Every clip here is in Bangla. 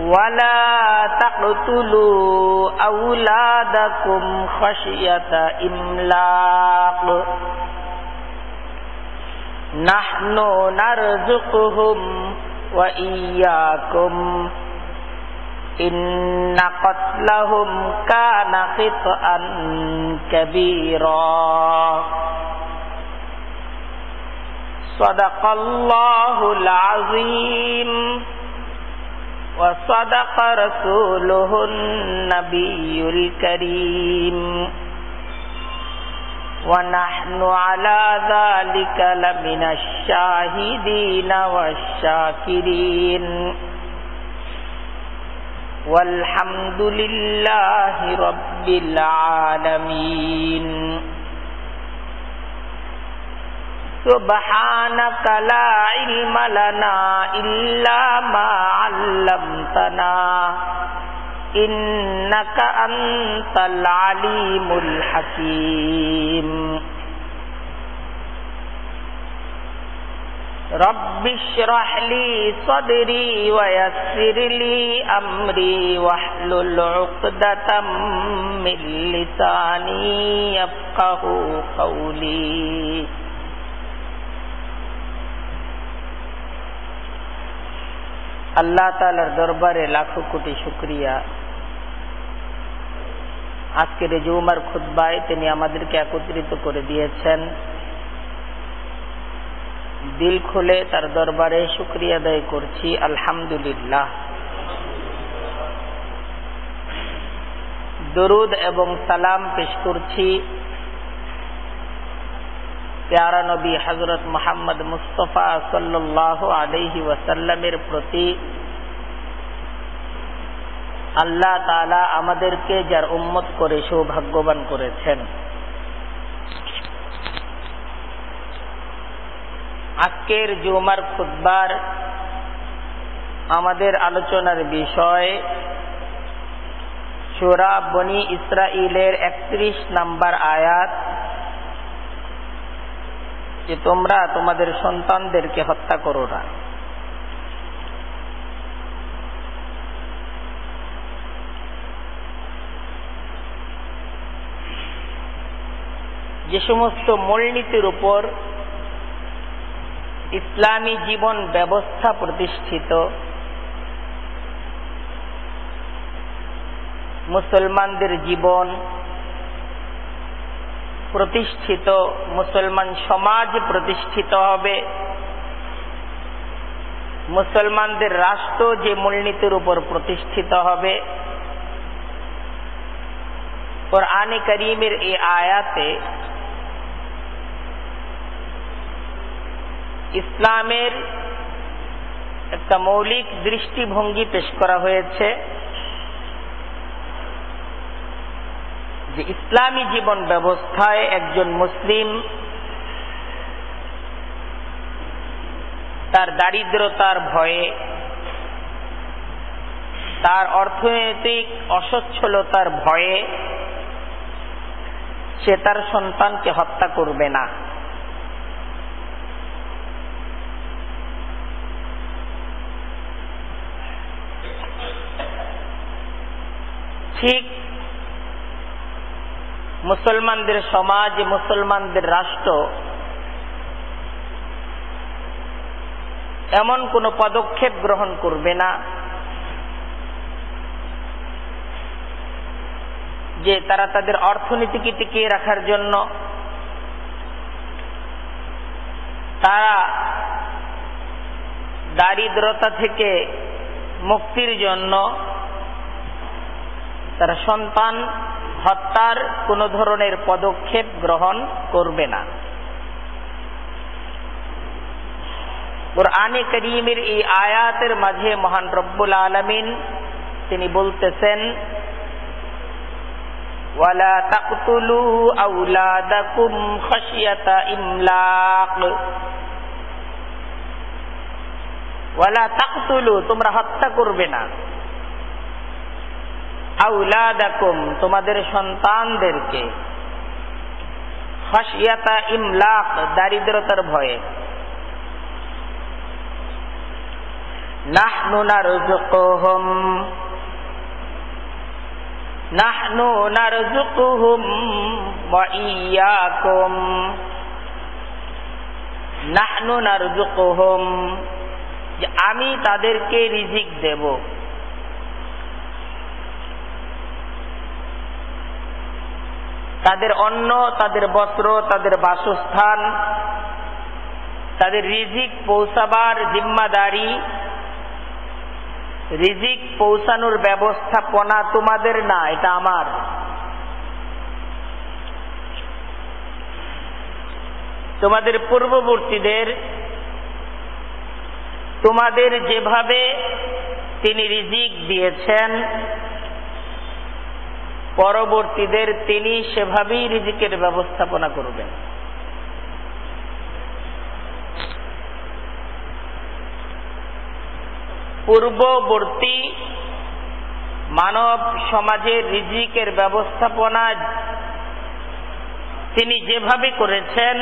ولا تقتلوا أولادكم خشية إملاق نحن نرزقهم وإياكم إن قتلهم كان خطأ كبيرا صدق الله العظيم وصدق رسوله النبي الكريم ونحن على ذلك لمن الشاهدين والشاكرين والحمد لله رب العالمين سبحانك لا علم لنا إلا ما علمتنا. إنك أنت العليم الحكيم. رب اشرح لي صدري ويسر لي أمري واحلل عقدة من لساني يفقه قولي. আল্লাহ তালার দরবারে লাখো কোটি শুক্রিয়া। আজকের জুমার খুদ্বায় তিনি আমাদেরকে একত্রিত করে দিয়েছেন। দিল খুলে তার দরবারে শুক্রিয়া আদায় করছি, আলহামদুলিল্লাহ। দরুদ এবং সালাম পেশ করছি। প্যারা নবী হজরত মোহাম্মদ মুস্তফা সাল্লাহ আলহি ওয়াসাল্লামের প্রতি আল্লাহ তালা আমাদেরকে যার উম্মত করে সৌভাগ্যবান করেছেন। আজকের জুমার খুদ্বার আমাদের আলোচনার বিষয় সুরা বনি ইসরাইলের একত্রিশ নাম্বার আয়াত। যে তোমরা তোমাদের সন্তানদেরকে হত্যা করো না। যে সমস্ত মূলনীতির উপর ইসলামী জীবন ব্যবস্থা প্রতিষ্ঠিত, মুসলমানদের জীবন প্রতিষ্ঠিত, মুসলমান সমাজ প্রতিষ্ঠিত হবে। মুসলমানদের রাষ্ট্র যে মূলনীতির উপর প্রতিষ্ঠিত হবে। ওর আনে করিমের এই আয়াতে ইসলামের একটা মৌলিক দৃষ্টিভঙ্গি পেশ করা হয়েছে। যে ইসলামী জীবন ব্যবস্থায় একজন মুসলিম তার দারিদ্রতার ভয়ে, তার অর্থনৈতিক অসচ্ছলতার ভয়ে সে তার সন্তানকে হত্যা করবে না। ঠিক মুসলমানদের সমাজ, মুসলমানদের রাষ্ট্র এমন কোন পদক্ষেপ গ্রহণ করবে না যে তারা তাদের অর্থনীতিকে টিকিয়ে রাখার জন্য তারা দারিদ্রতা থেকে মুক্তির জন্য তারা সন্তান হত্যার কোন ধরনের পদক্ষেপ গ্রহণ করবে না। কোরআনে করিমের এই আয়াতের মাঝে মহান রব্বুল আলমিন তিনি বলতেছেন তোমরা হত্যা করবে না। আউলাদাকুম, তোমাদের সন্তানদেরকে। খাশিয়াতা ইমলাক, দারিদ্রতার ভয়ে। নাহনু নারজুকুহুম নাহনু নারজুকুহুম ওয়া ইয়্যাকুম নাহনু নারজুকুহুম যে আমি তাদেরকে রিজিক দেব। তাদের অন্ন, তাদের বস্ত্র, তাদের বাসস্থান, তাদের রিজিক পৌঁছাবার জিম্মাদারি, রিজিক পৌঁছানোর ব্যবস্থাপনা তোমাদের না, এটা আমার। তোমাদের পূর্ববর্তীদের, তোমাদের যেভাবে তিনি রিজিক দিয়েছেন পরবর্তীদের তিনি সেভাবেই রিজিকের ব্যবস্থাপনা করবেন। পূর্ববর্তী মানব সমাজের রিজিকের ব্যবস্থাপনা তিনি যেভাবে করেছেন,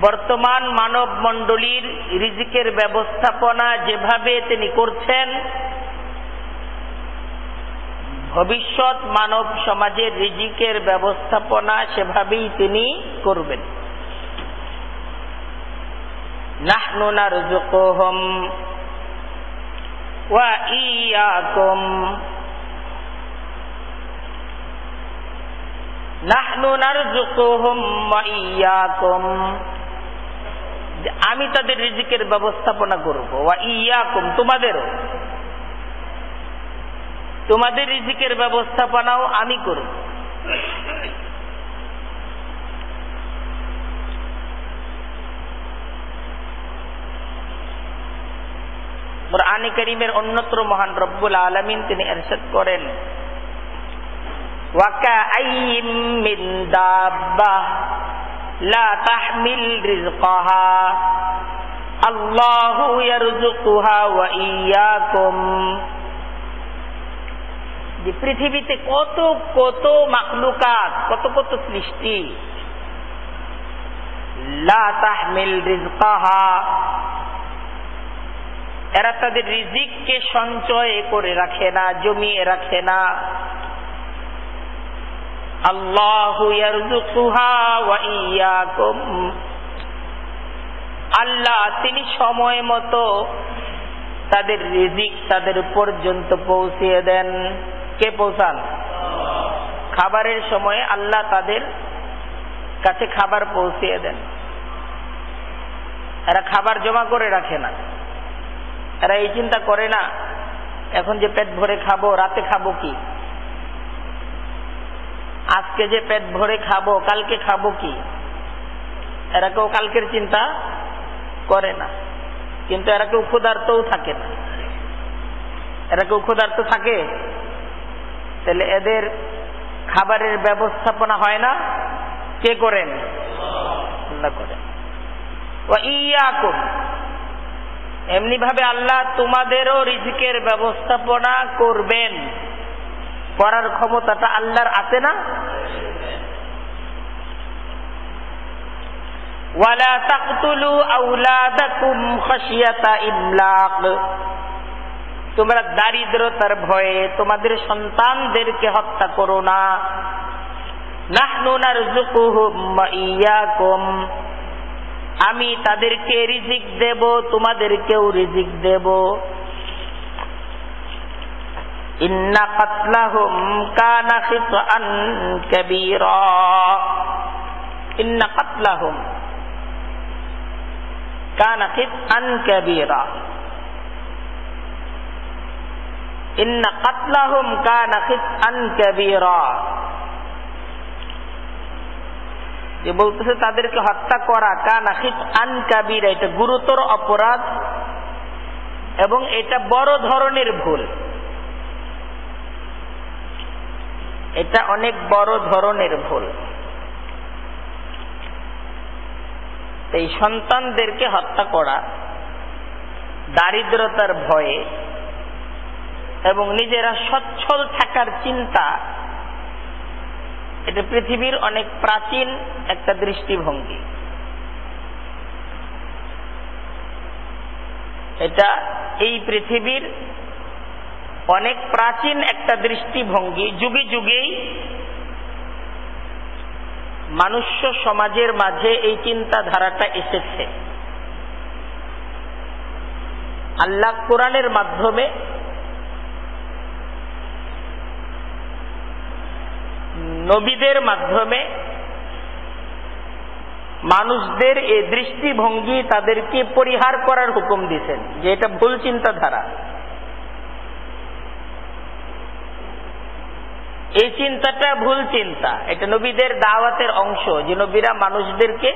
বর্তমান মানব মণ্ডলীর রিজিকের ব্যবস্থাপনা যেভাবে তিনি করছেন ভবিষ্যৎ মানব সমাজের রিজিকের ব্যবস্থাপনা সেভাবেই তিনি করবেন। আমি তাদের রিজিকের ব্যবস্থাপনা করব। ওয়া ইয়াকুম, তোমাদেরও। তোমাদের রিজিকের ব্যবস্থাপনাও আমি করব কোরআন করিমের অন্যত্র মহান রব্বুল আলমিন তিনি এরশাদ করেন وكأين من دابة لا تحمل رزقها الله يرزقها وإياكم যে পৃথিবীতে কত কত মাকলুকাত কত কত সৃষ্টি। এরা তাদের রিজিককে সঞ্চয় করে রাখে না, জমিয়ে রাখে না। আল্লাহ আল্লাহ তিনি সময় মতো তাদের রিজিক তাদের পর্যন্ত পৌঁছিয়ে দেন। কে পৌঁছান? খাবারের সময়ে আল্লাহ তাদের কাছে খাবার পৌঁছিয়ে দেন। এরা খাবার জমা করে রাখে না। এরা এই চিন্তা করে না, এখন যে পেট ভরে খাব, রাতে খাব কি? আজকে যে পেট ভরে খাব, কালকে খাব কি? এরা কেউ কালকের চিন্তা করে না। কিন্তু এরা কেউ ক্ষুধার্তও থাকে না। এরা কেউ ক্ষুধার্ত থাকে? তাহলে এদের খাবারের ব্যবস্থাপনা হয় না? কে করেন? এমনি ভাবে আল্লাহ তোমাদেরও রিজিকের ব্যবস্থাপনা করবেন। করার ক্ষমতাটা আল্লাহর আছে না? ওয়ালা তাকতুলু আউলাদাকুম খাশিয়াতা ইমলাক। তোমরা দারিদ্রতার ভয়ে তোমাদের সন্তানদেরকে হত্যা করো না। আমি তাদেরকে রিজিক দেব, তোমাদেরকেও রিজিক দেব। ইন্না কাতলাহুম কানা খিতআন কাবীরা। ইন্না কানা যে বলতেছে তাদেরকে হত্যা করা, কানা খিতআন কাবীরা, এটা গুরুতর অপরাধ এবং এটা বড় ধরনের ভুল। এটা অনেক বড় ধরনের ভুল। এই সন্তানদেরকে হত্যা করা, দারিদ্রতার ভয়ে এবং নিজেরা সচ্ছল থাকার চিন্তা। এটা পৃথিবীর অনেক প্রাচীন একটা দৃষ্টিভঙ্গি। এটা এই পৃথিবীর অনেক প্রাচীন একটা দৃষ্টিভঙ্গি। যুগে যুগেই মানুষ্য সমাজের মাঝে এই চিন্তাধারাটা এসেছে। আল্লাহ কোরআনের মাধ্যমে নবীদের মাধ্যমে মানুষদের এই দৃষ্টিভঙ্গি তাদেরকে পরিহার করার হুকুম দিচ্ছেন যে এটা ভুল চিন্তাধারা। এই চিন্তাটা ভুল চিন্তা, এটা নবীদের দাওয়াতের অংশ, যে নবীরা মানুষদেরকে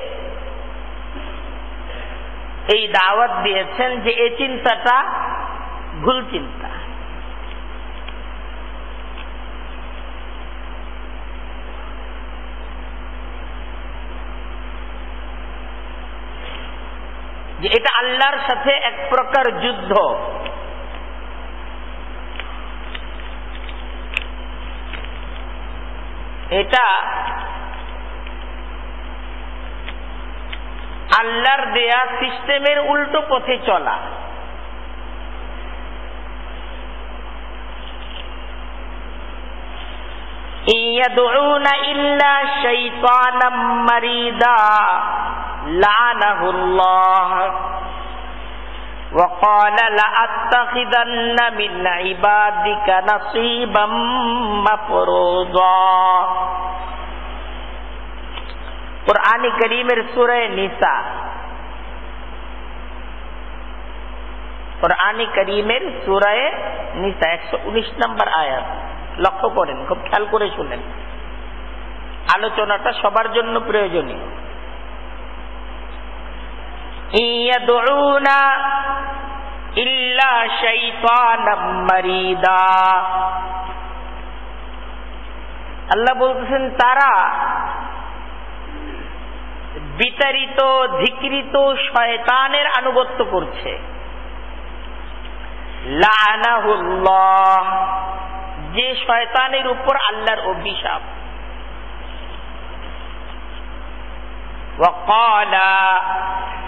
এই দাওয়াত দিয়েছেন যে এই চিন্তাটা ভুল চিন্তা যে এটা আল্লাহর সাথে এক প্রকার যুদ্ধ। এটা আল্লাহর দেয়া সিস্টেমের উল্টো পথে চলা। ইল্লা মারিদা, লানাহুল্লাহ। وقال لأتخذن من عبادك نصيبا مفروضا قرآن করিমের সুরায় নিসা কোরআন করিমের সুরায় নিসা একশো উনিশ নম্বর আয়াত লক্ষ্য করেন খুব খেয়াল করে শুনেন আলোচনাটা সবার জন্য প্রয়োজনীয় আল্লাহ বলতেছেন তারা বিতাড়িত ধিকৃত শয়তানের আনুগত্য করছে লানাহুল্লাহ যে শয়তানের উপর আল্লাহর অভিশাপ وقال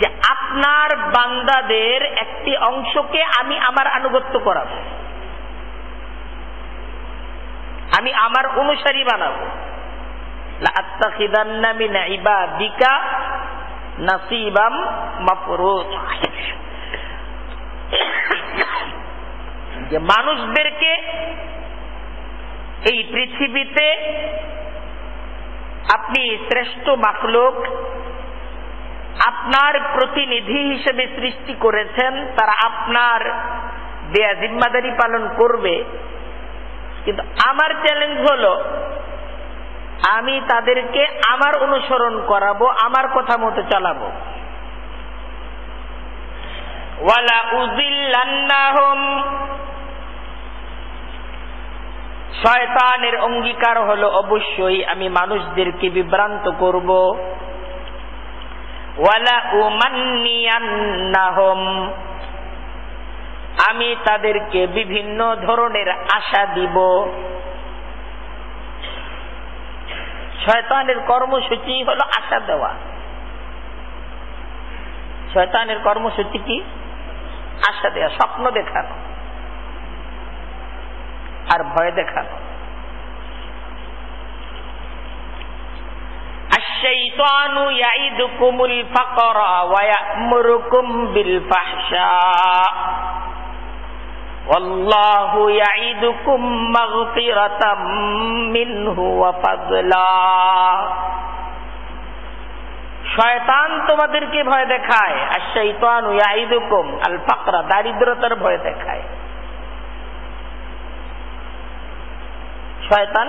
যে আপনার বান্দাদের একটি অংশকে আমি আমার আনুগত্য করাবো। আমি আমার অনুসারী বানাবো। যে মানুষদেরকে এই পৃথিবীতে আপনি শ্রেষ্ঠ মাকলুক আপনার প্রতিনিধি হিসেবে সৃষ্টি করেছেন, তারা আপনার দেয়া জিম্মাদারি পালন করবে। কিন্তু আমার চ্যালেঞ্জ হলো, আমি তাদেরকে আমার অনুসরণ করাবো, আমার কথা মতো চালাবো। শয়তানের অঙ্গীকার হলো, অবশ্যই আমি মানুষদেরকে বিভ্রান্ত করব। আমি তাদেরকে বিভিন্ন ধরনের আশা দিব। শয়তানের কর্মসূচি হলো আশা দেওয়া। শয়তানের কর্মসূচি কি? আশা দেওয়া, স্বপ্ন দেখানো। আর ভয় দেখানো। الشيطان يعدكم الفقر ويأمركم بالفحشاء والله يعدكم مغفرة منه وفضلا শয়তান তোমাদেরকে ভয় দেখায় আর শৈতান ইয়াইদুকুম আল ফাকরা দারিদ্রতার ভয় দেখায় শয়তান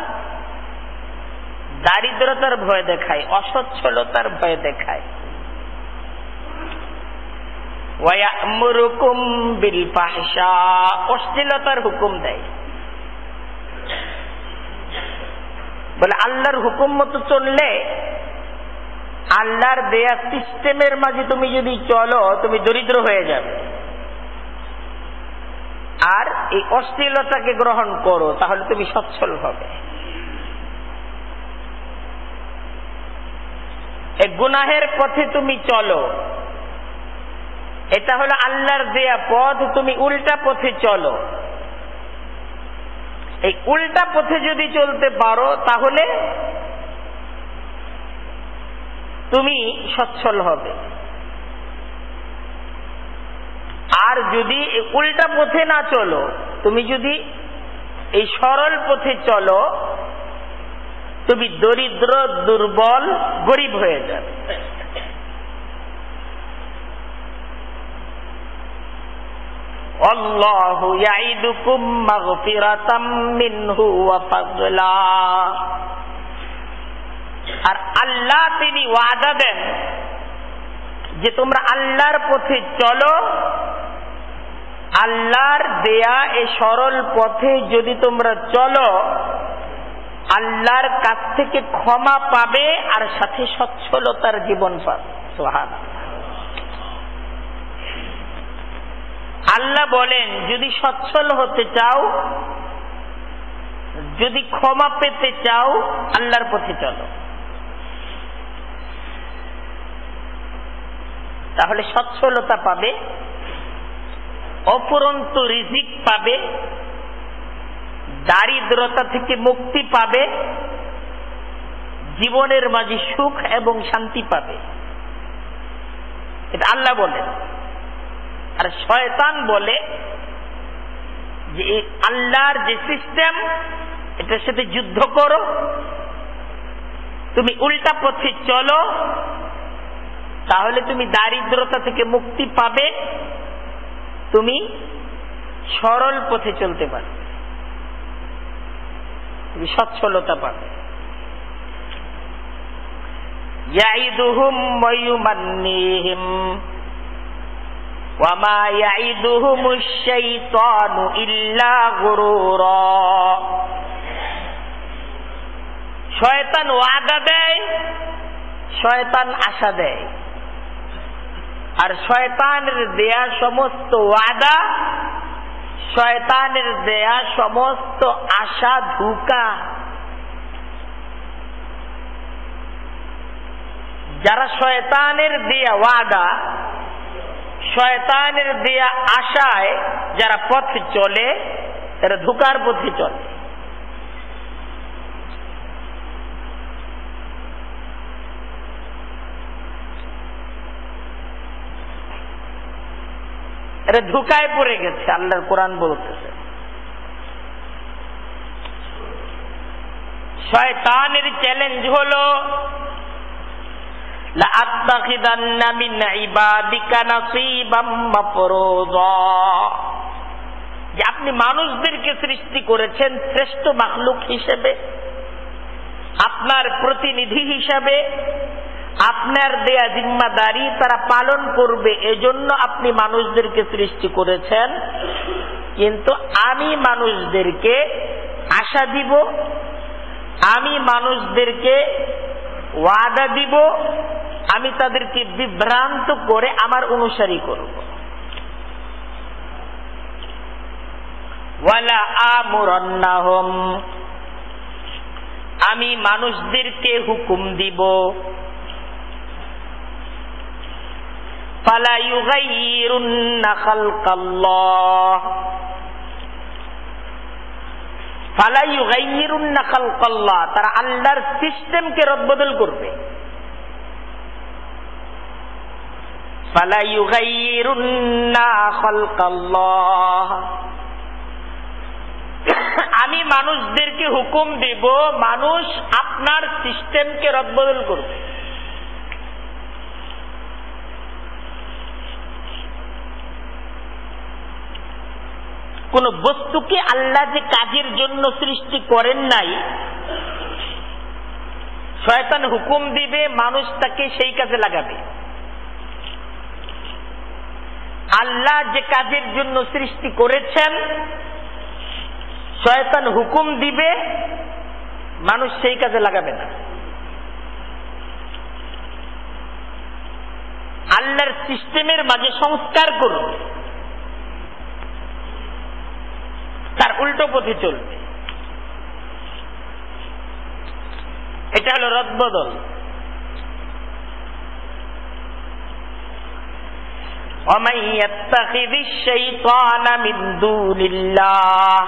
দারিদ্রতার ভয় দেখায়, অসচ্ছলতার ভয় দেখায়। অশ্লীলতার হুকুম দেয়। বলে, আল্লাহর হুকুম মতো চললে, আল্লাহর দেয়া সিস্টেমের মাঝে তুমি যদি চলো, তুমি দরিদ্র হয়ে যাবে। আর এই অশ্লীলতাকে গ্রহণ করো, তাহলে তুমি সচ্ছল হবে। গুনাহের পথে তুমি চলো। এটা হলো আল্লাহর দেয়া পথ, তুমি উল্টা পথে চলো। এই উল্টা পথে যদি চলতে পারো, তাহলে তুমি সচ্ছল হবে। আর যদি উল্টা পথে না চলো, তুমি যদি এই সরল পথে চলো তুমি দরিদ্র, দুর্বল, গরিব হয়ে যাবে। অল্লাহ ইয়াইদুকুম মাগফিরাতাম মিনহু ওয়া ফাদলা আর আল্লাহ তিনি ওয়াদা দেন যে তোমরা আল্লাহর পথে চলো, আল্লাহর দেয়া এ সরল পথে যদি তোমরা চলো আল্লাহর কাছ থেকে ক্ষমা পাবে আর সাথে সচ্ছলতার জীবন পাবে। সোহান আল্লাহ বলেন, যদি সচ্ছল হতে চাও, যদি ক্ষমা পেতে চাও, আল্লাহর পথে চলো। তাহলে সচ্ছলতা পাবে, অপুরন্ত রিজিক পাবে দারিদ্রতা থেকে মুক্তি পাবে, জীবনের মাঝে সুখ এবং শান্তি পাবে। এটা আল্লাহ বলেন। আর শয়তান বলে যে আল্লাহর যে সিস্টেম এটার সাথে যুদ্ধ করো, তুমি উল্টা পথে চলো, তাহলে তুমি দারিদ্রতা থেকে মুক্তি পাবে, তুমি সরল পথে চলতে পারবে সচ্ছলতা পাবে। শয়তান ওয়াদা দেয় শয়তান আশা দেয়। আর শয়তানের দেয়া সমস্ত ওয়াদা শয়তানের দেয়া সমস্ত আশা, ধুকা। যারা শয়তানের দেয়া ওয়াদা, শয়তানের দেয়া আশায় যারা পথ চলে, তারা ধুকার পথে চলে। এটা ধোকায় পড়ে গেছে, আল্লাহর কোরআন বলতেছে। শয়তানের চ্যালেঞ্জ হলো যে আপনি মানুষদেরকে সৃষ্টি করেছেন শ্রেষ্ঠ মাখলুক হিসেবে, আপনার প্রতিনিধি হিসাবে আপনার দেয়া জিম্মাদারি তারা পালন করবে, এজন্য আপনি মানুষদেরকে সৃষ্টি করেছেন। কিন্তু আমি মানুষদেরকে আশা দিব, আমি মানুষদেরকে ওয়াদা দিব, আমি তাদেরকে বিভ্রান্ত করে আমার অনুসারী করব। ওয়ালা আমুরন্নাহম, আমি মানুষদেরকে হুকুম দিব। তারা আল্লাহর সিস্টেমকে রদবদল করবে। আমি মানুষদেরকে হুকুম দেব মানুষ আপনার সিস্টেমকে রদবদল করবে। কোন বস্তুকে আল্লাহ যে কাজের জন্য সৃষ্টি করেন নাই, শয়তান হুকুম দিবে, মানুষ তাকে সেই কাজে লাগাবে। আল্লাহ যে কাজের জন্য সৃষ্টি করেছেন, শয়তান হুকুম দিবে, মানুষ সেই কাজে লাগাবে না। আল্লাহর সিস্টেমের মাঝে সংস্কার করবে তার উল্টো পথে চলবে এটা হলো রদবদল ومن يتخذ الشيطان من دون الله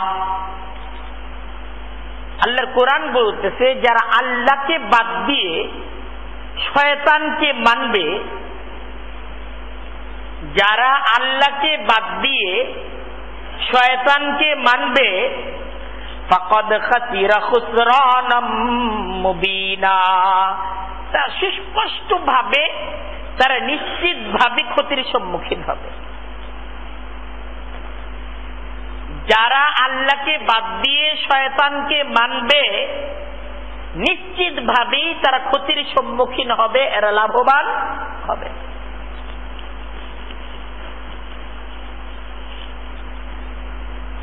আল্লাহর কোরআন বলতেছে যারা আল্লাহকে বাদ দিয়ে শয়তানকে মানবে যারা আল্লাহকে বাদ দিয়ে শয়তানকে মানবে। ফকদ খাসিরা খুসরানাম মুবিনা। তা সুস্পষ্ট ভাবে তারা নিশ্চিত ভাবে ক্ষতির সম্মুখীন হবে। যারা আল্লাহকে বাদ দিয়ে শয়তানকে মানবে নিশ্চিত ভাবেই তারা ক্ষতির সম্মুখীন হবে, এরা লাভবান হবে।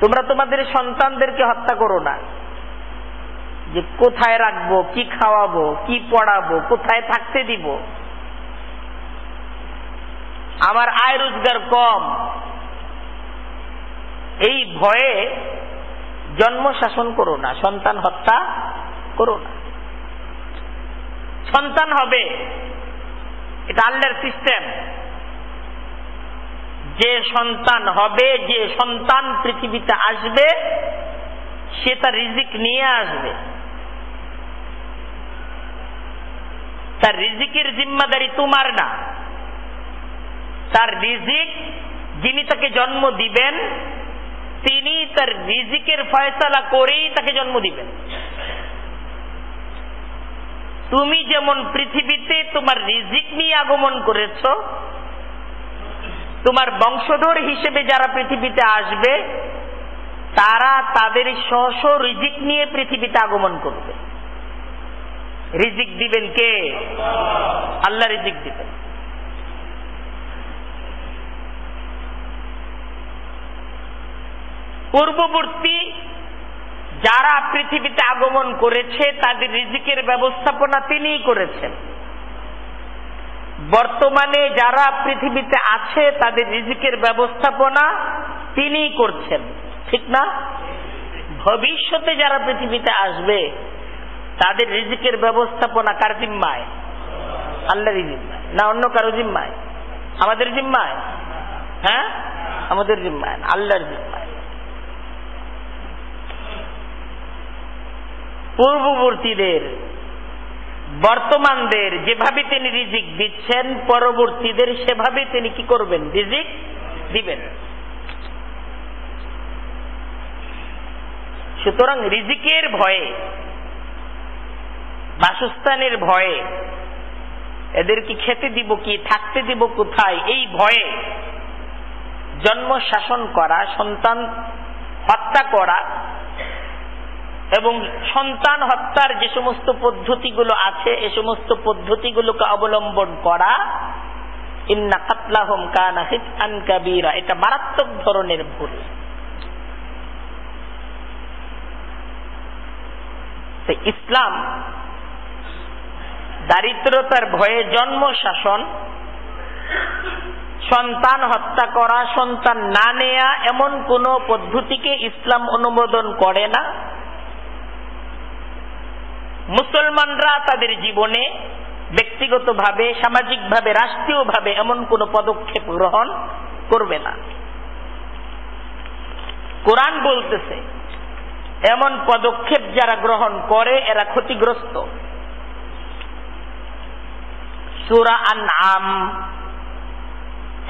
তোমরা তোমাদের সন্তানদেরকে হত্যা করো না। যে কোথায় রাখব, কি খাওয়াবো, কি পড়াবো, কোথায় থাকতে দিব? আমার আয় রোজগার কম। এই ভয়ে জন্ম শাসন করো না, সন্তান হত্যা করো না। সন্তান হবে। এটা আল্লাহর সিস্টেম যে সন্তান হবে, যে সন্তান পৃথিবীতে আসবে, সে তার রিজিক নিয়ে আসবে। তার রিজিকের জিম্মাদারি তোমার না। তার রিজিক যিনি তাকে জন্ম দিবেন, তিনি তার রিজিকের ফয়সালা করেই তাকে জন্ম দিবেন। তুমি যেমন পৃথিবীতে তোমার রিজিক নিয়ে আগমন করেছ তোমার বংশধর হিসেবে যারা পৃথিবীতে আসবে, তারা তাদের স্ব রিজিক নিয়ে পৃথিবীতে আগমন করবে। রিজিক দিবেন কে? আল্লাহ রিজিক দিবেন। পূর্ববর্তী যারা পৃথিবীতে আগমন করেছে, তাদের রিজিকের ব্যবস্থাপনা তিনিই করেছেন। বর্তমানে যারা পৃথিবীতে আছে, তাদের রিজিকের ব্যবস্থাপনা তিনি করছেন। ঠিক না? ভবিষ্যতে যারা পৃথিবীতে আসবে, তাদের রিজিকের ব্যবস্থাপনা কার জিম্মায়? আল্লাহরই জিম্মায়। না, অন্য কারও জিম্মায়। আমাদের জিম্মায়? হ্যাঁ? আমাদের জিম্মায় আল্লাহর জিম্মায়। পূর্ববর্তীদের বর্তমানদের যেভাবে তিনি রিজিক দিচ্ছেন, পরবর্তীদের সেভাবে তিনি কি করবেন? রিজিক দিবেন। সুতরাং রিজিকের ভয়ে, বাসস্থানের ভয়ে এদেরকে খেতে দিব কি, থাকতে দিব কোথায়, এই ভয়ে জন্ম শাসন করা, সন্তান হত্যা করা এবং সন্তান হত্যার যে সমস্ত পদ্ধতিগুলো আছে, এ সমস্ত পদ্ধতিগুলোকে অবলম্বন করা, ইন্না কাতলাহম কানা হিতান কাবীরা, এটা মারাত্মক ধরনের ভুল। ইসলাম দারিদ্রতার ভয়ে জন্ম শাসন, সন্তান হত্যা করা, সন্তান না নেয়া এমন কোন পদ্ধতিকে ইসলাম অনুমোদন করে না। মুসলমানরা তাদের জীবনে ব্যক্তিগতভাবে, সামাজিকভাবে, রাষ্ট্রীয়ভাবে এমন কোন পদক্ষেপ গ্রহণ করবে না। কোরআন বলতেছে, এমন পদক্ষেপ যারা গ্রহণ করে, এরা ক্ষতিগ্রস্ত। সুরা আন আম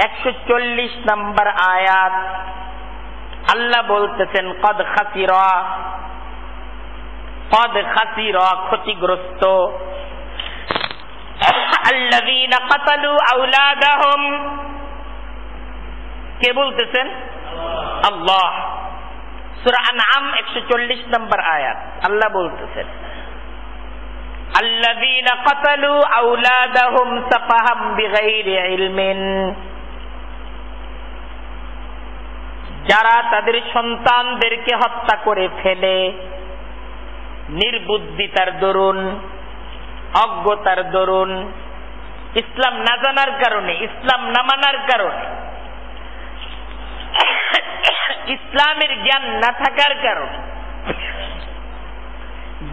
একশো চল্লিশ নম্বর আয়াত, আল্লাহ বলতেছেন, কদ খাসিরা কদ খাসিরা ক্ষতিগ্রস্ত الذين قتلوا أولادهم কে বলতেছেন আল্লাহ সুরা আনআম 140 নম্বর আয়াত আল্লাহ বলতেছেন الذين قتلوا أولادهم سفها بغير علم যারা তাদের সন্তানদেরকে হত্যা করে ফেলে নির্বুদ্ধিতার দরুন অজ্ঞতার দরুন, ইসলাম না জানার কারণে, ইসলাম না মানার কারণে। ইসলামের জ্ঞান না থাকার কারণে।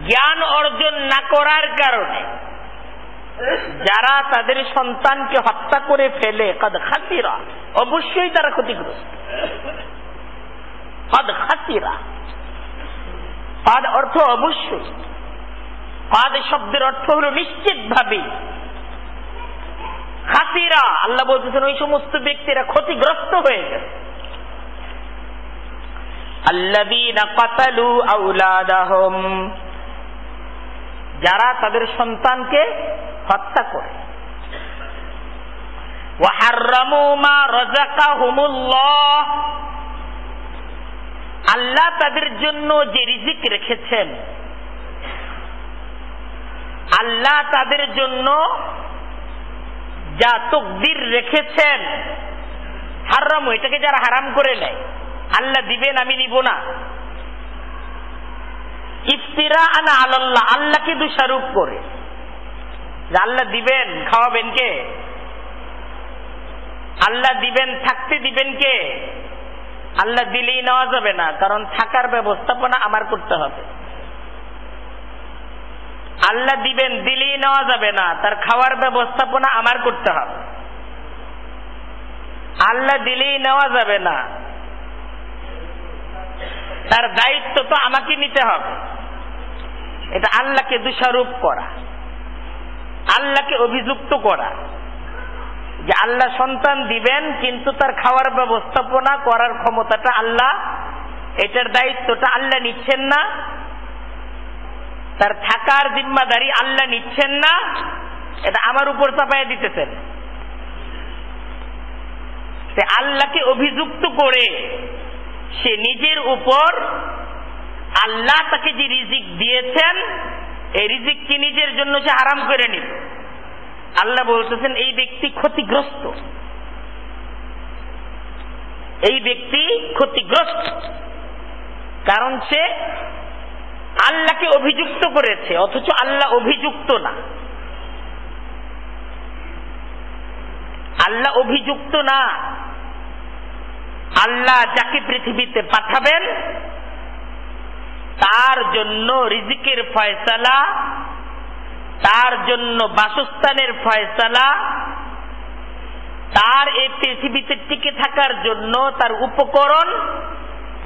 জ্ঞান অর্জন না করার কারণে। যারা তাদের সন্তানকে হত্যা করে ফেলে, কদ খাতিরা। অবশ্যই তারা ক্ষতিগ্রস্ত। কদ খাতিরা। পাদ অর্থ অবশ্যই। পাদ শব্দের অর্থ হল নিশ্চিত ভাবে খাতিরা আল্লাহ বলতেছেন, ওই সমস্ত ব্যক্তিরা ক্ষতিগ্রস্ত হয়ে গেছে। যারা তাদের সন্তানকে হত্যা করে। ওয়াহাররামু মা রাযাকাহুমুল্লাহ আল্লাহ তাদের জন্য যে রিজিক রেখেছেন, আল্লাহ তাদের জন্য যা তকদির রেখেছেন, হারাম, এটাকে যারা হারাম করে নেয়, আল্লাহ দিবেন, আমি নিব না। ইফতিরা আনা আল্লাহ আল্লাহকে দোষারোপ করে। আল্লাহ দিবেন, খাওয়াবেন কে? আল্লাহ দিবেন, থাকতে দিবেন কে? আল্লাহ দিলেই নেওয়া যাবে না, কারণ থাকার ব্যবস্থাপনা আমার করতে হবে। আল্লাহ দিবেন, দিলেই নেওয়া যাবে না, তার খাওয়ার ব্যবস্থাপনা আমার করতে হবে। আল্লাহ দিলেই নেওয়া যাবে না, তার দায়িত্ব তো আমাকে নিতে হবে। এটা আল্লাহকে দোষারোপ করা, আল্লাহকে অভিযুক্ত করা। যে আল্লাহ সন্তান দিবেন, কিন্তু তার খাওয়ার ব্যবস্থাপনা করার ক্ষমতাটা আল্লাহ, এটার দায়িত্বটা আল্লাহ নিচ্ছেন না। তার থাকার জিম্মাদারি আল্লাহ নিচ্ছেন না। এটা আমার উপর চাপাইয়া দিতেছেন। সে আল্লাহকে অভিযুক্ত করে সে নিজের উপর আল্লাহ তাকে যে রিজিক দিয়েছেন, এই রিজিককে নিজের জন্য সে আরাম করে নিল? আল্লাহ বলতেছেন, এই ব্যক্তি ক্ষতিগ্রস্ত। এই ব্যক্তি ক্ষতিগ্রস্ত। কারণ সে আল্লাহকে অভিযুক্ত করেছে, অথচ আল্লাহ অভিযুক্ত না। আল্লাহ অভিযুক্ত না। আল্লাহ যাকে পৃথিবীতে পাঠাবেন, তার জন্য রিজিকের ফয়সালা তার জন্য বাসস্থানের ফয়সালা, তার এই পৃথিবীতে টিকে থাকার জন্য তার উপকরণ,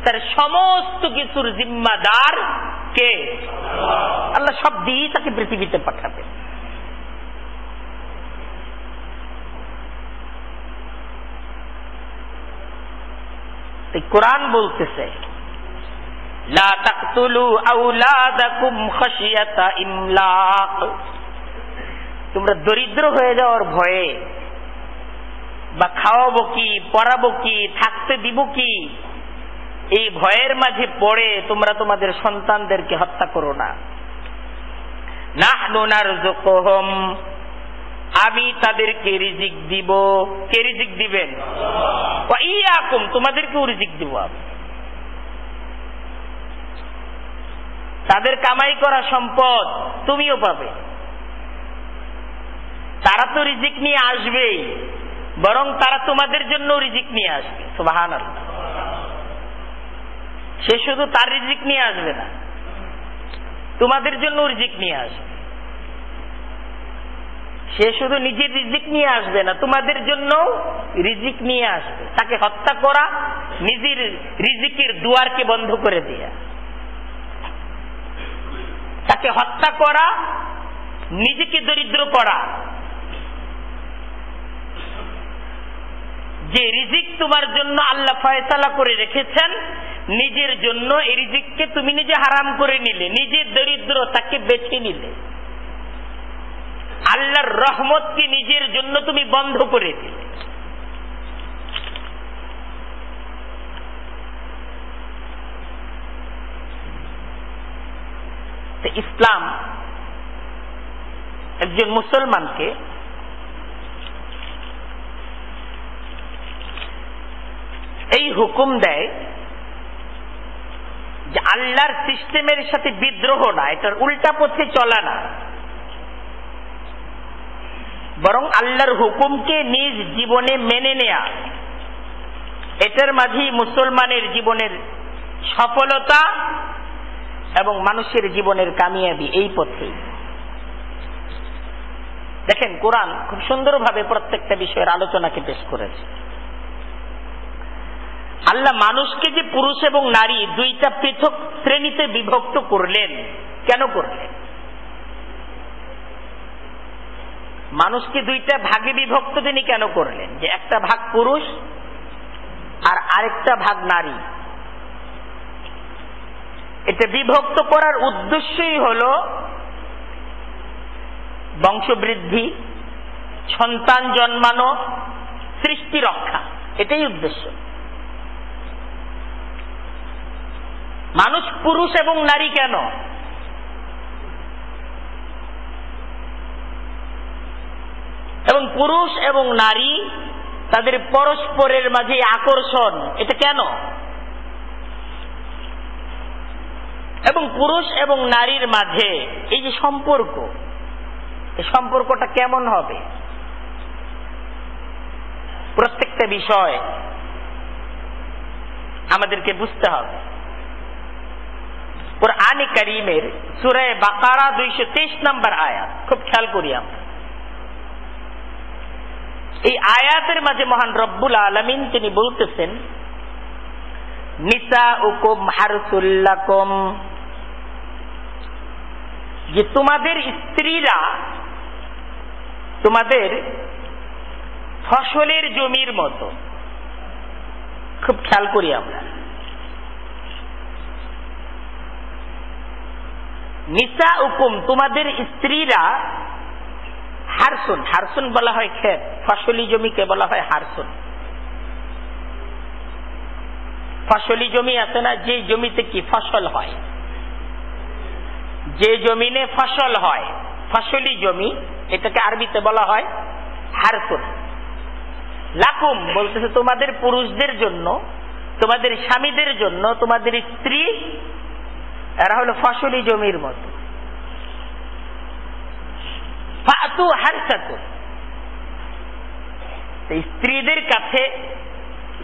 তার সমস্ত কিছুর জিম্মাদার কে? আল্লাহ সব দিয়েই তাকে পৃথিবীতে পাঠাবে। কোরআন বলতেছে তোমরা দরিদ্র হয়ে যাওয়ার ভয়ে বা খাওয়াবো কি, পড়াবো কি, থাকতে দিব কি, এই ভয়ের মাঝে পড়ে তোমরা তোমাদের সন্তানদেরকে হত্যা করো না। আমি তাদেরকে রিজিক দিব। কে রিজিক দিবেন? তোমাদেরকেও রিজিক দিব আমি। তাদের কামাই করা সম্পদ তুমিও পাবে। তারা তো রিজিক নিয়ে আসবেই, বরং তারা তোমাদের জন্য রিজিক নিয়ে আসবে সুবাহান সে শুধু তার রিজিক নিয়ে আসবে না, তোমাদের জন্য রিজিক নিয়ে আসবে। সে শুধু নিজের রিজিক নিয়ে আসবে না, তোমাদের জন্য রিজিক নিয়ে আসবে। তাকে হত্যা করা, নিজের রিজিকের দুয়ারকে বন্ধ করে দেয়া। তাকে হত্যা করা, নিজেকে দরিদ্র করা। যে রিজিক তোমার জন্য আল্লাহ ফয়সালা করে রেখেছেন, নিজের জন্য এই রিজিককে তুমি নিজে হারাম করে নিলে, নিজের দরিদ্র তাকে বেছে নিলে। আল্লাহর রহমতকে নিজের জন্য তুমি বন্ধ করে দিলে। ইসলাম একজন মুসলমানকে এই হুকুম দেয় যে আল্লাহর সিস্টেমের সাথে বিদ্রোহ না, এটার উল্টা পথে চলা না। বরং আল্লাহর হুকুমকে নিজ জীবনে মেনে নেয়া। এটার মাঝেই মুসলমানের জীবনের সফলতা এবং মানুষের জীবনের কামিয়াবি এই পথেই দেখেন, কোরআন খুব সুন্দরভাবে প্রত্যেকটা বিষয়ের আলোচনাকে পেশ করেছে। আল্লাহ মানুষকে যে পুরুষ এবং নারী দুইটা পৃথক শ্রেণীতে বিভক্ত করলেন, কেন করলেন? মানুষকে দুইটা ভাগে বিভক্ত তিনি কেন করলেন? যে একটা ভাগ পুরুষ আর আরেকটা ভাগ নারী। এটা বিভক্ত করার উদ্দেশ্যই হল বংশবৃদ্ধি, সন্তান জন্মানো, সৃষ্টি রক্ষা। এটাই উদ্দেশ্য। মানুষ পুরুষ এবং নারী কেন? এবং পুরুষ এবং নারী তাদের পরস্পরের মাঝে আকর্ষণ, এটা কেন? এবং পুরুষ এবং নারীর মাঝে এই যে সম্পর্ক, এই সম্পর্কটা কেমন হবে? প্রত্যেকটা বিষয় আমাদেরকে বুঝতে হবে। ওর কোরআনে করিমের সুরায় বাকারা দুইশো তেইশ নম্বর আয়াত, খুব খেয়াল করি আমরা। এই আয়াতের মাঝে মহান রব্বুল আলমিন তিনি বলতেছেন যে তোমাদের স্ত্রীরা তোমাদের ফসলের জমির মতো। খুব খেয়াল করি আমরা। নিসা উকুম তোমাদের স্ত্রীরা হারসুন হারসুন বলা হয় ক্ষেত, ফসলি জমিকে বলা হয় হারসুন। ফসলি জমি আছে না, যে জমিতে কি ফসল হয়? যে জমিনে ফসল হয়, ফসলি জমি, এটাকে আরবিতে বলা হয় হারসুন। লাকুম বলতেছে তোমাদের পুরুষদের জন্য, তোমাদের স্বামীদের জন্য, তোমাদের স্ত্রী, এরা হলো ফসলি জমির মতো। স্ত্রীদের কাছে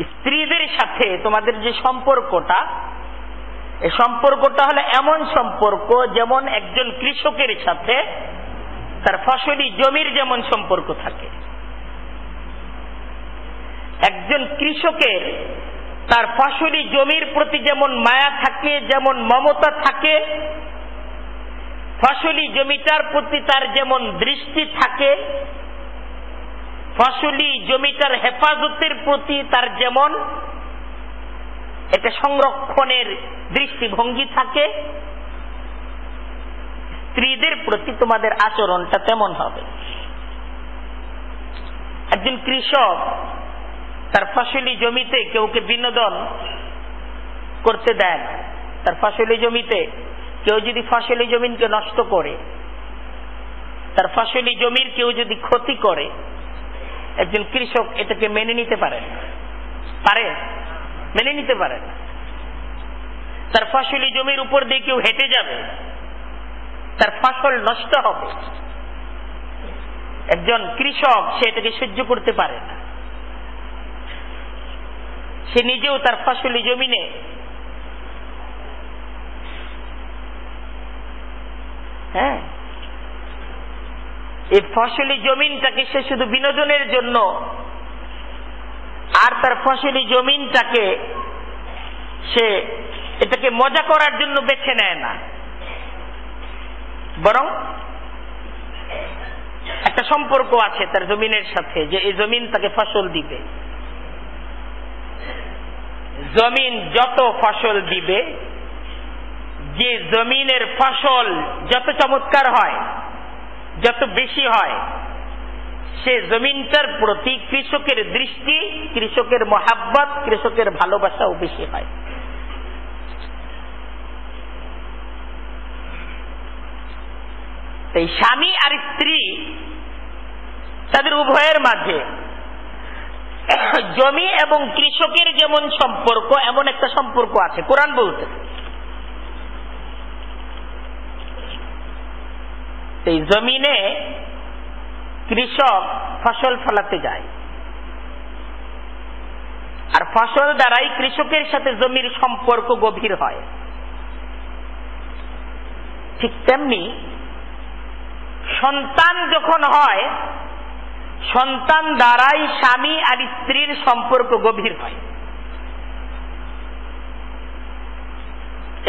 স্ত্রীদের সাথে তোমাদের যে সম্পর্কটা এই সম্পর্কটা হলো এমন সম্পর্ক যেমন একজন কৃষকের সাথে তার ফসলি জমির যেমন সম্পর্ক থাকে। একজন কৃষকের তার ফসলি জমির প্রতি যেমন মায়া থাকে, যেমন মমতা থাকে, ফসলি জমিটার প্রতি তার যেমন দৃষ্টি থাকে ফসলি জমিটার হেফাজতের প্রতি তার যেমন এটা সংরক্ষণের দৃষ্টিভঙ্গি থাকে, স্ত্রীদের প্রতি তোমাদের আচরণটা তেমন হবে। একজন কৃষক তার ফসলি জমিতে কেউকে বিনোদন করতে দেন তার ফসলি জমিতে কেউ যদি ফসলি জমিনকে নষ্ট করে, তার ফসলি জমির কেউ যদি ক্ষতি করে একজন কৃষক এটাকে মেনে নিতে পারেন পারে? মেনে নিতে পারেন তার ফসলি জমির উপর দিয়ে কেউ হেঁটে যাবে, তার ফসল নষ্ট হবে। একজন কৃষক, সে এটাকে সহ্য করতে পারে না। সে নিজেও তার ফসলি জমিনে হ্যাঁ এই ফসলি জমিনটাকে সে শুধু বিনোদনের জন্য, আর তার ফসলি জমিনটাকে সে এটাকে মজা করার জন্য বেছে নেয় না। বরং একটা সম্পর্ক আছে তার জমিনের সাথে, যে এই জমিন তাকে ফসল দিবে। জমিন যত ফসল দিবে, যে জমিনের ফসল যত চমৎকার হয় যত বেশি হয়, সে জমিনটার প্রতি কৃষকের দৃষ্টি, কৃষকের মহাব্বত, কৃষকের ভালোবাসাও বেশি হয়। এই স্বামী আর স্ত্রী তাদের উভয়ের মাঝে জমি এবং কৃষকের যেমন সম্পর্ক, এমন একটা সম্পর্ক আছে। কোরআন বলতে এই জমিনে কৃষক ফসল ফলাতে যায়। আর ফসল দ্বারাই কৃষকের সাথে জমির সম্পর্ক গভীর হয়। ঠিক তেমনি সন্তান যখন হয়, সন্তান দ্বারাই স্বামী আর স্ত্রীর সম্পর্ক গভীর হয়।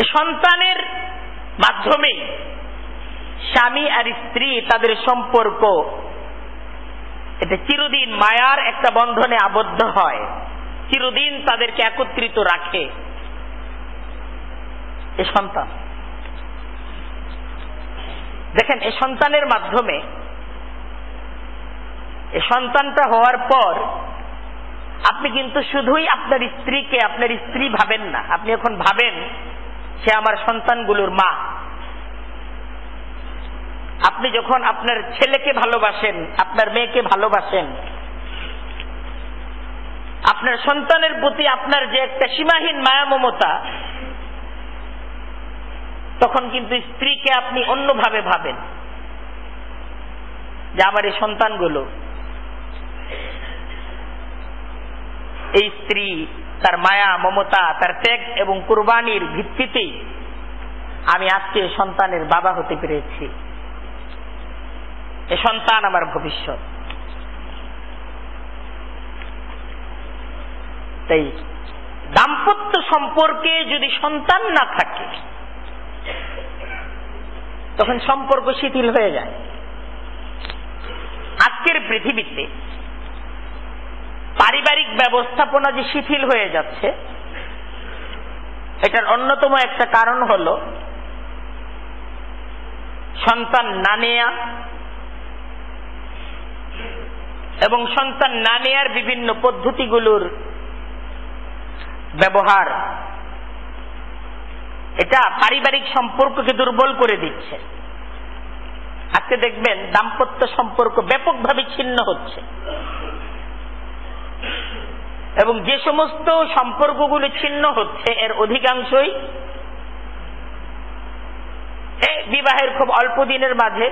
সন্তানের মাধ্যমেই স্বামী আর স্ত্রী, তাদের সম্পর্ক। এটা চিরদিন মায়ার একটা বন্ধনে আবদ্ধ হয়। চিরদিন তাদেরকে একত্রিত রাখে। এ সন্তান। দেখেন এই সন্তানের মাধ্যমে এই সন্তানটা হওয়ার পর আপনি কিন্তু শুধুই আপনার স্ত্রীকে, আপনার স্ত্রী ভাবেন না। আপনি এখন ভাবেন, সে আমার সন্তানগুলোর মা। আপনি যখন আপনার ছেলেকে ভালোবাসেন, আপনার মেয়েকে ভালোবাসেন, আপনার সন্তানের প্রতি আপনার যে একটা সীমাহীন মায়া মমতা তখন কিন্তু স্ত্রীকে আপনি অন্যভাবে ভাবেন যে আমার এই সন্তানগুলো, এই স্ত্রী, তার মায়া, মমতা, তার ত্যাগ এবং কুরবানির ভিত্তিতেই আমি আজকে সন্তানের বাবা হতে পেরেছি। এ সন্তান আমার ভবিষ্যৎ। তাই দাম্পত্য সম্পর্কে যদি সন্তান না থাকে, তখন সম্পর্ক শিথিল হয়ে যায়। আজকের পৃথিবীতে পারিবারিক ব্যবস্থাপনা যে শিথিল হয়ে যাচ্ছে, এটার অন্যতম একটা কারণ হল সন্তান না নেয়া এবং সন্তান না নেয়ার বিভিন্ন পদ্ধতিগুলোর ব্যবহার। এটা পারিবারিক সম্পর্ককে দুর্বল করে দিচ্ছে। আজকে দেখবেন দাম্পত্য সম্পর্ক ব্যাপকভাবে ছিন্ন হচ্ছে। এবং যে সমস্ত সম্পর্কগুলো ছিন্ন হচ্ছে, এর অধিকাংশই বিবাহের খুব অল্প দিনের মাঝে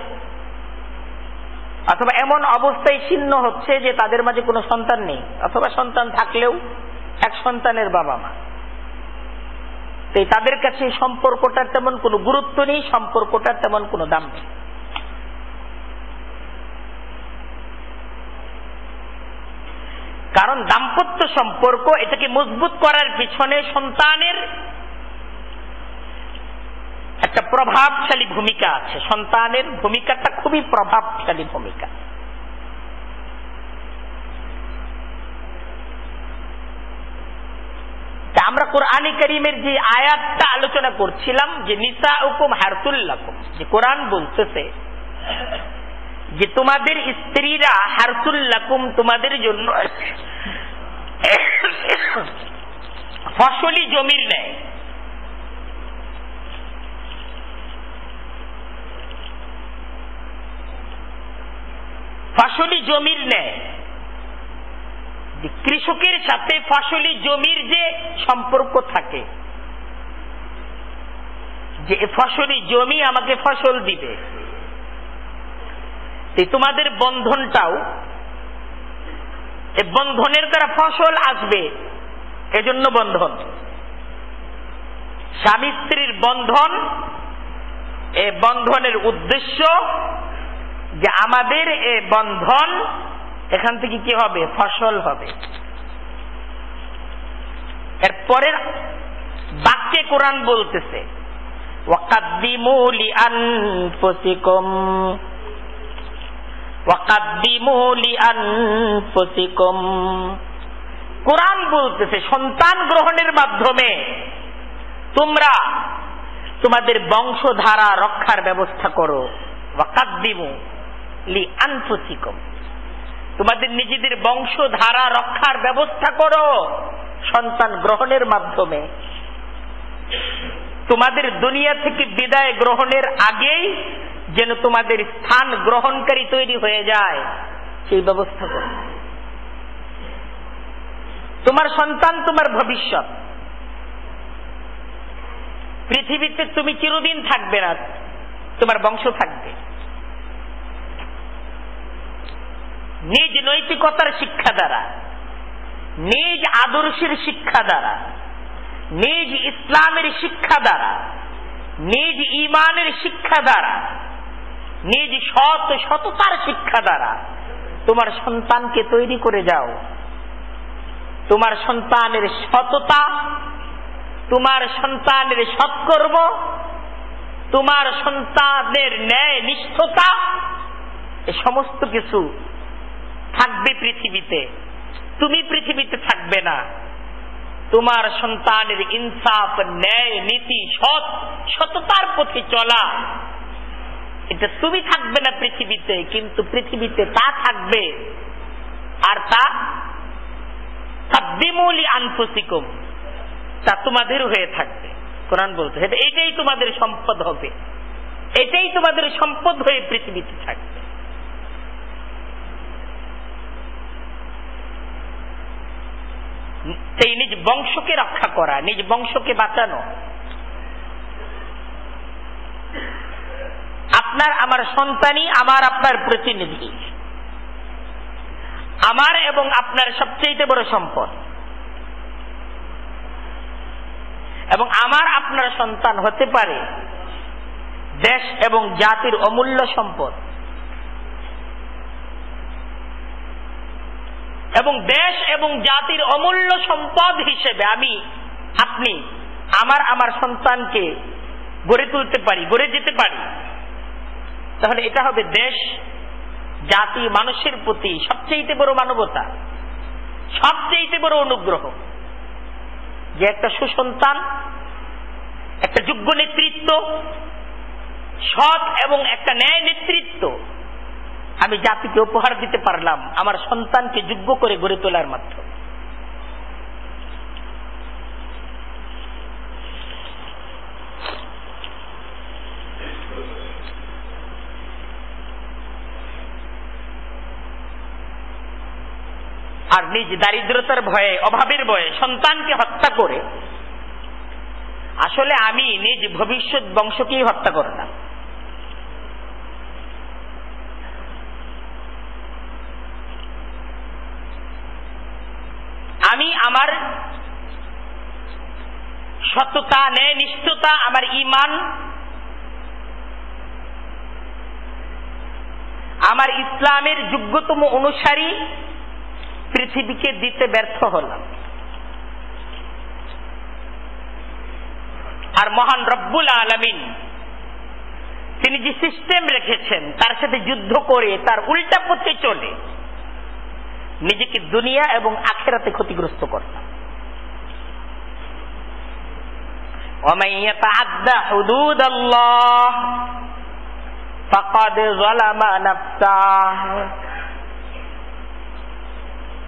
অথবা এমন অবস্থায় ছিন্ন হচ্ছে যে তাদের মাঝে কোনো সন্তান নেই, অথবা সন্তান থাকলেও এক সন্তানের বাবা মা। তাই তাদের কাছে সম্পর্কটার তেমন কোনো গুরুত্ব নেই, সম্পর্কটার তেমন কোনো দাম নেই। কারণ দাম্পত্য সম্পর্ক এটাকে মজবুত করার পিছনে সন্তানের একটা প্রভাবশালী ভূমিকা আছে। সন্তানের ভূমিকাটা খুবই প্রভাবশালী ভূমিকা। আমরা কোরআনে করিমের যে আয়াতটা আলোচনা করছিলাম, যে নিসা হুকুম হারতুল্লাকুম যে কোরআন বলতেছে যে তোমাদের স্ত্রীরা হারতুল্লাকুম তোমাদের জন্য ফসলি জমির নেয় ফসলি জমির নেয় কৃষকের সাথে ফসলি জমির যে সম্পর্ক থাকে, যে ফসলি জমি আমাকে ফসল দিবে তোমাদের বন্ধনটাও, এই বন্ধনের দ্বারা ফসল আসবে, এজন্য বন্ধন। স্বামী স্ত্রীর বন্ধন, এ বন্ধনের উদ্দেশ্য যে আমাদের এ বন্ধন এখান থেকে কি হবে? ফসল হবে। এরপরের বাক্যে কোরআন বলতেছে কোরআন বলতেছে, সন্তান গ্রহণের মাধ্যমে তোমরা তোমাদের বংশধারা রক্ষার ব্যবস্থা করো। ওয়াকাদ্দিমু। তোমাদের নিজেদের বংশধারা রক্ষার ব্যবস্থা করো সন্তান গ্রহণের মাধ্যমে। তোমাদের দুনিয়া থেকে বিদায় গ্রহণের আগেই যেন তোমাদের স্থান গ্রহণকারী তৈরি হয়ে যায়, সেই ব্যবস্থা করো। তোমার সন্তান তোমার ভবিষ্যৎ। পৃথিবীতে তুমি চিরদিন থাকবে না, তোমার বংশ থাকবে। নিজ নৈতিকতার শিক্ষা দ্বারা, নিজ আদর্শের শিক্ষা দ্বারা, নিজ ইসলামের শিক্ষা দ্বারা, নিজ ইমানের শিক্ষা দ্বারা, নিজ সৎ সততার শিক্ষা দ্বারা তোমার সন্তানকে তৈরি করে যাও। তোমার সন্তানের সততা, তোমার সন্তানের সৎকর্ম, তোমার সন্তানের ন্যায় নিষ্ঠতা এ সমস্ত কিছু থাকবে পৃথিবীতে। তুমি পৃথিবীতে থাকবে না। তোমার সন্তানের ইনসাফ, ন্যায়, নীতি, সৎ, সততার পথে চলা। এটা তুমি থাকবে না পৃথিবীতে, কিন্তু পৃথিবীতে তা থাকবে। আর তা তাদ্দিমুলি আনফুসিকুম, তা তোমাদের হয়ে থাকবে। কোরআন বলতে এটাই তোমাদের সম্পদ হবে। এটাই তোমাদের সম্পদ হয়ে পৃথিবীতে থাকবে। সেই নিজ বংশকে রক্ষা করা, নিজ বংশকে বাঁচানো। আপনার আমার সন্তানই আমার আপনার প্রতিনিধি। আমার এবং আপনার সবচেয়ে বড় সম্পদ। এবং আমার আপনার সন্তান হতে পারে দেশ এবং জাতির অমূল্য সম্পদ। এবং দেশ এবং জাতির অমূল্য সম্পদ হিসেবে আমি, আপনি, আমার আমার সন্তানকে গড়ে তুলতে পারি, গড়ে যেতে পারি। তাহলে এটা হবে দেশ, জাতি, মানুষের প্রতি সবচেয়ে বড় মানবতা সবচেয়ে বড় অনুগ্রহ। যে একটা সুসন্তান, একটা যোগ্য নেতৃত্ব, সৎ এবং একটা ন্যায় নেতৃত্ব আমি জাতিকে উপহার দিতে পারলাম, আমার সন্তানকে যোগ্য করে গড়ে তোলার মাধ্যমে। আর নিজ দারিদ্রতার ভয়ে, অভাবের ভয়ে সন্তানকে হত্যা করে, আসলে আমি নিজ ভবিষ্যৎ বংশকেই হত্যা করলাম আমি আমার সততা ন্যায় নিষ্ঠতা আমার ইমান আমার ইসলামের যোগ্যতম অনুসারী পৃথিবীকে দিতে ব্যর্থ হলাম। আর মহান রব্বুল আলমিন, তিনি যে সিস্টেম রেখেছেন, তার সাথে যুদ্ধ করে, তার উল্টা পথে চলে, নিজেকে দুনিয়া এবং আখেরাতে ক্ষতিগ্রস্ত করলাম। ومن يتعد حدود الله فقد ظلم نفسه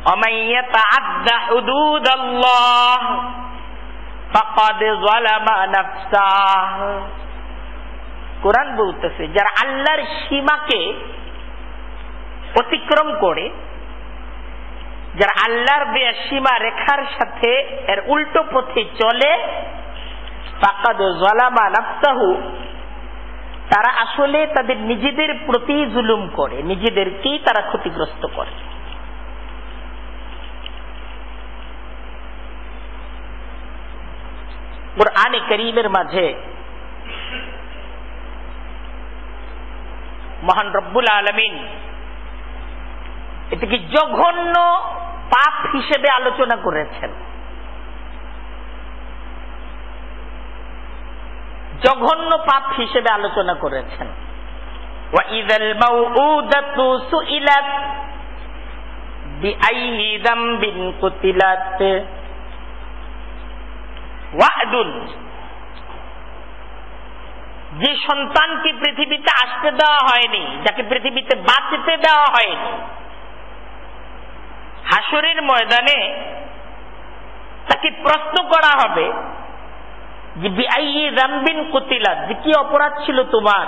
ومن يتعد حدود الله فقد ظلم نفسه কোরআন বলতেছে যারা আল্লাহর সীমাকে অতিক্রম করে যারা আল্লাহর দেয়া সীমা রেখার সাথে এর উল্টো পথে চলে ফাকাদ জলামা নাফসাহু তারা আসলে তাদের নিজেদের প্রতি জুলুম করে। নিজেদেরকেই তারা ক্ষতিগ্রস্ত করে। করিমের মাঝে মহান রব্বুল আলমিন এটাকে জঘন্য পাপ হিসেবে আলোচনা করেছেন। জঘন্য পাপ হিসেবে আলোচনা করেছেন। যে সন্তানকে পৃথিবীতে আসতে দেওয়া হয়নি, যাকে পৃথিবীতে বাঁচতে দেওয়া হয়নি হাসরের ময়দানে তাকে প্রশ্ন করা হবে রামবিন যে কি অপরাধ ছিল তোমার?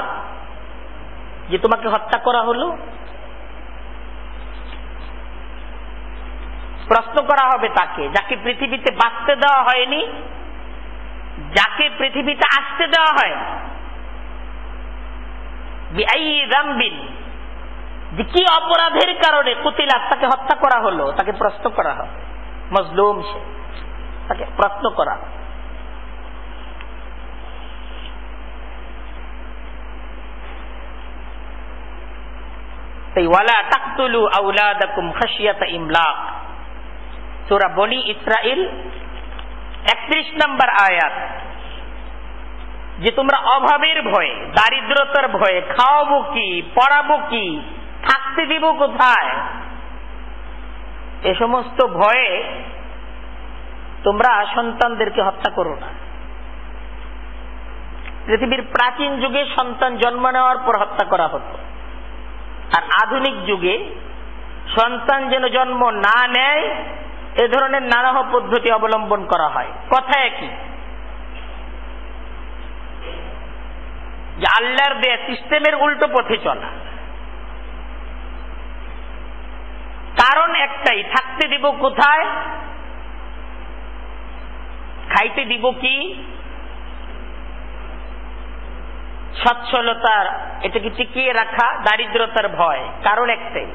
যে তোমাকে হত্যা করা হলো? প্রশ্ন করা হবে তাকে, যাকে পৃথিবীতে বাঁচতে দেওয়া হয়নি, যাকে পৃথিবীতে আসতে দেওয়া হয় যে কি অপরাধের কারণে কুতিলাত তাকে হত্যা করা হলো? তাকে প্রশ্ন করা হবে। মজলুম সে, তাকে প্রশ্ন করা তাই অভাবের দারিদ্রতার ভয়ে খাওয়াবো কি, পড়াবো কি, থাকতে দিব কোথায়? এ সমস্ত ভয়ে তোমরা সন্তানদেরকে হত্যা করো না। পৃথিবীর প্রাচীন যুগে সন্তান জন্ম নেওয়ার পর হত্যা করা হতো। আর আধুনিক যুগে সন্তান যেন জন্ম না নেয়, এ ধরনের নানা পদ্ধতি অবলম্বন করা হয়। কথা একই। যে আল্লাহর দেয়া সিস্টেমের উল্টো পথে চলা। কারণ একটাই, থাকতে দিব কোথায়? খাইতে দিব কি? সচ্ছলতার, এটাকে টিকিয়ে রাখা দারিদ্রতার ভয়, কারণ একটাই।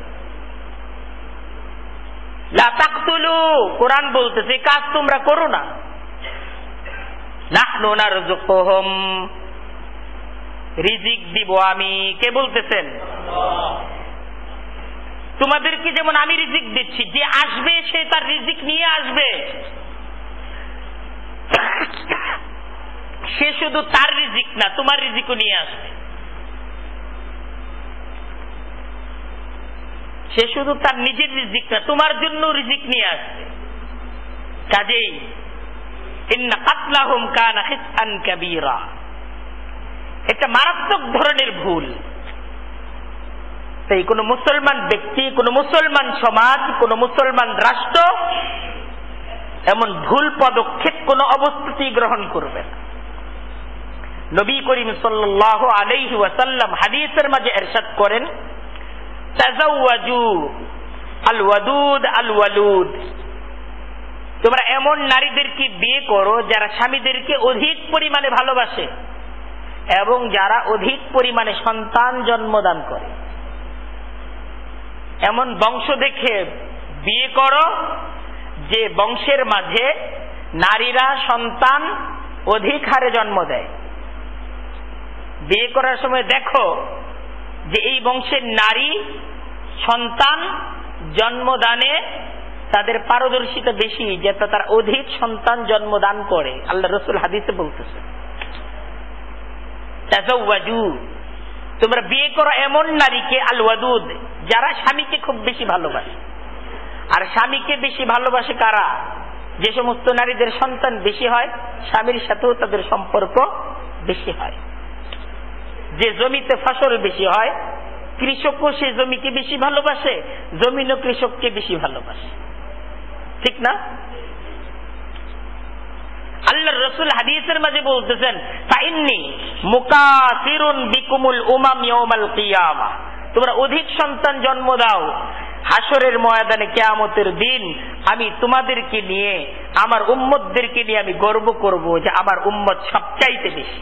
লাতাকতুলু কোরআন বলতেছে কাজ তোমরা করো না। রিজিক দিব আমি। কে বলতেছেন? তোমাদেরকে যেমন আমি রিজিক দিচ্ছি, যে আসবে সে তার রিজিক নিয়ে আসবে। সে শুধু তার রিজিক না, তোমার রিজিকও নিয়ে আসবে। সে শুধু তার নিজের রিজিক না, তোমার জন্য রিজিক নিয়ে আসবে। কাজেই এটা মারাত্মক ধরনের ভুল। তাই কোন মুসলমান ব্যক্তি, কোন মুসলমান সমাজ, কোন মুসলমান রাষ্ট্র এমন ভুল পদক্ষেপ কোন অবস্থাতেই গ্রহণ করবে না। নবী করিম সাল্লাহ আলাইহি ওয়াসাল্লাম হাদিসের মাঝে এরশাদ করেন তোমরা এমন নারীদেরকে বিয়ে করো যারা স্বামীদেরকে অধিক পরিমাণে ভালোবাসে এবং যারা অধিক পরিমাণে সন্তান জন্মদান করে। এমন বংশ দেখে বিয়ে করো যে বংশের মাঝে নারীরা সন্তান অধিক হারে জন্ম দেয়। বিয়ে করার সময় দেখো যে এই বংশের নারী, সন্তান জন্মদানে তাদের পারদর্শিতা বেশি যাতে তার অধিক সন্তান জন্মদান করে। আল্লাহ রসুল হাদিসে বলতেছে তোমরা বিয়ে করো এমন নারীকে আল ওয়াদুদ যারা স্বামীকে খুব বেশি ভালোবাসে। আর স্বামীকে বেশি ভালোবাসে কারা? যে সমস্ত নারীদের সন্তান বেশি হয়, স্বামীর সাথেও তাদের সম্পর্ক বেশি হয়। যে জমিতে ফসল বেশি হয়, কৃষকও সে জমিকে বেশি ভালোবাসে, জমিনও কৃষককে বেশি ভালোবাসে। ঠিক না? আল্লাহ রসুল হাদিসের মাঝে বলতেছেন তাইন্নি মুকাসিরুন বিকুমুল উমাম ইয়াউমাল কিয়ামা। তোমরা অধিক সন্তান জন্ম দাও হাসরের ময়দানে কেয়ামতের দিন আমি তোমাদেরকে নিয়ে, আমার উম্মতদেরকে নিয়ে আমি গর্ব করব যে আমার উম্মত সবচাইতে বেশি।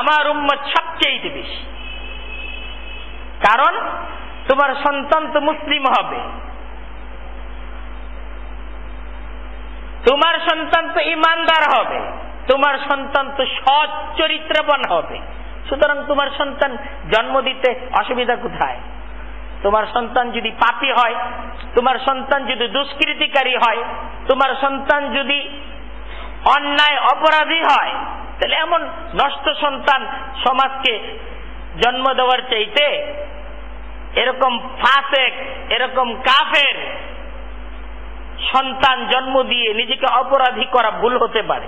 আমার উম্মত সবচাইতে বেশি। কারণ তোমার সন্তান তো মুসলিম হবে। তোমার সন্তান তো ইমানদার হবে। তোমার সন্তান তো সৎ চরিত্রবান হবে। সুতরাং তোমার সন্তান জন্ম দিতে অসুবিধা কোথায়? তোমার সন্তান যদি পাপি হয়, তোমার সন্তান যদি দুষ্কৃতিকারী হয়, তোমার সন্তান যদি অন্যায় অপরাধী হয় তাহলে এমন নষ্ট সন্তান সমাজকে জন্ম দেওয়ার চাইতে এরকম ফাসেক, এরকম কাফের সন্তান জন্ম দিয়ে নিজেকে অপরাধী করা ভুল হতে পারে।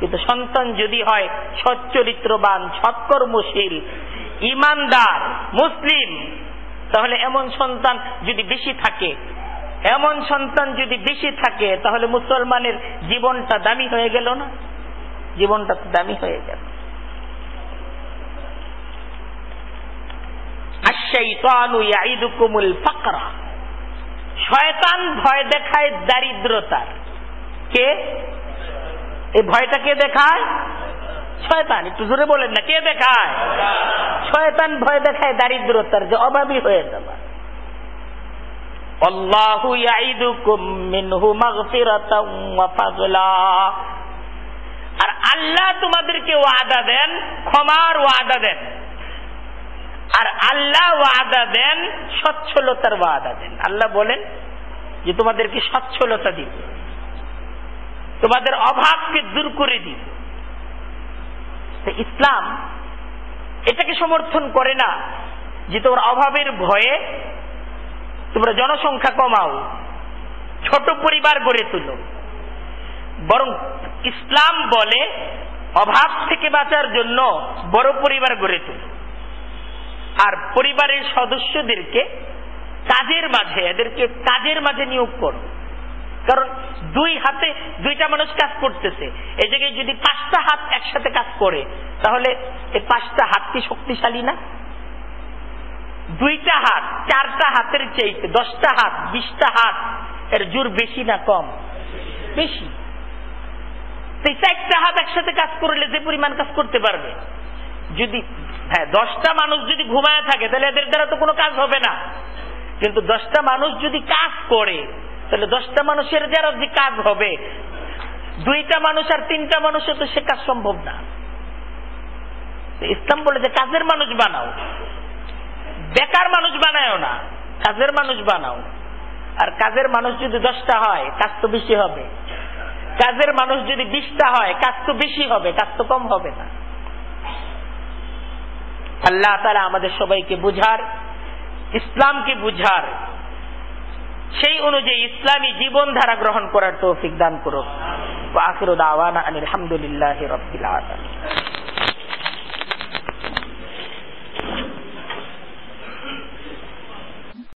কিন্তু সন্তান যদি হয় সচ্চরিত্রবান, সৎকর্মশীল, ইমানদার, মুসলিম, তাহলে এমন সন্তান যদি বেশি থাকে, এমন সন্তান যদি বেশি থাকে, তাহলে মুসলমানের জীবনটা দামি হয়ে গেল না? জীবনটা তো দামি হয়ে ফাকরা। শয়তান ভয় দেখায় দারিদ্রতার। কে? এই ভয়টা কে দেখায়? শয়তান। একটু জোরে বলেন না, কে দেখায়? শয়তান ভয় দেখায় দারিদ্রতার, যে অভাবী হয়ে যাবে। ইয়াইদুকুম মিনহু মাগফিরাতাম ওয়া ফাযলা আল্লাহ তোমাদেরকে ওয়াদা দেন, ক্ষমার ওয়াদা দেন। আর আল্লাহ ওয়াদা দেন, সচ্ছলতার ওয়াদা দেন। আল্লাহ বলেন যে তোমাদেরকে সচ্ছলতা দিব তোমাদের অভাবকে দূর করে দিব ইসলাম এটাকে সমর্থন করে না যে তোমার অভাবের ভয়ে তোমরা জনসংখ্যা কমাও, ছোট পরিবার গড়ে তুলো। বরং ইসলাম বলে অভাব থেকে বাঁচার জন্য বড় পরিবার গড়ে তুলো। আর পরিবারের সদস্যদেরকে কাজের মাঝে, এদেরকে কাজের মাঝে নিয়োগ করো। কারণ দুই হাতে দুইটা মানুষ কাজ করতেছে। এই জায়গায় যদি পাঁচটা হাত একসাথে কাজ করে, তাহলে এই পাঁচটা হাত কি শক্তিশালী না? দুইটা হাত, চারটা হাতের চাইতে দশটা হাত, বিশটা হাত, এর জোর বেশি না কম? বেশি। চারটা হাত একসাথে কাজ করলে যে পরিমাণ কাজ করতে পারবে? যদি হ্যাঁ দশটা মানুষ যদি ঘুমায় থাকে, তাহলে এদের দ্বারা তো কোনো কাজ হবে না। কিন্তু দশটা মানুষ যদি কাজ করে, তাহলে দশটা মানুষের যারা যে কাজ হবে, দুইটা মানুষ আর তিনটা মানুষের তো সে কাজ সম্ভব না। ইসলাম বলে যে, কাজের মানুষ বানাও। বেকার মানুষ বানায়ও না, কাজের মানুষ বানাও। আর কাজের মানুষ যদি দশটা হয়, কাজ তো বেশি হবে। কাজের মানুষ যদি বিশটা হয়, কাজ তো বেশি হবে, কাজ তো কম হবে না। আল্লাহ তারা আমাদের সবাইকে বুঝার, ইসলামকে বুঝার, সেই অনুযায়ী ইসলামী জীবন ধারা গ্রহণ করার তৌফিক দান করুক। আখির দাওয়ানা আলহামদুলিল্লাহ রবিল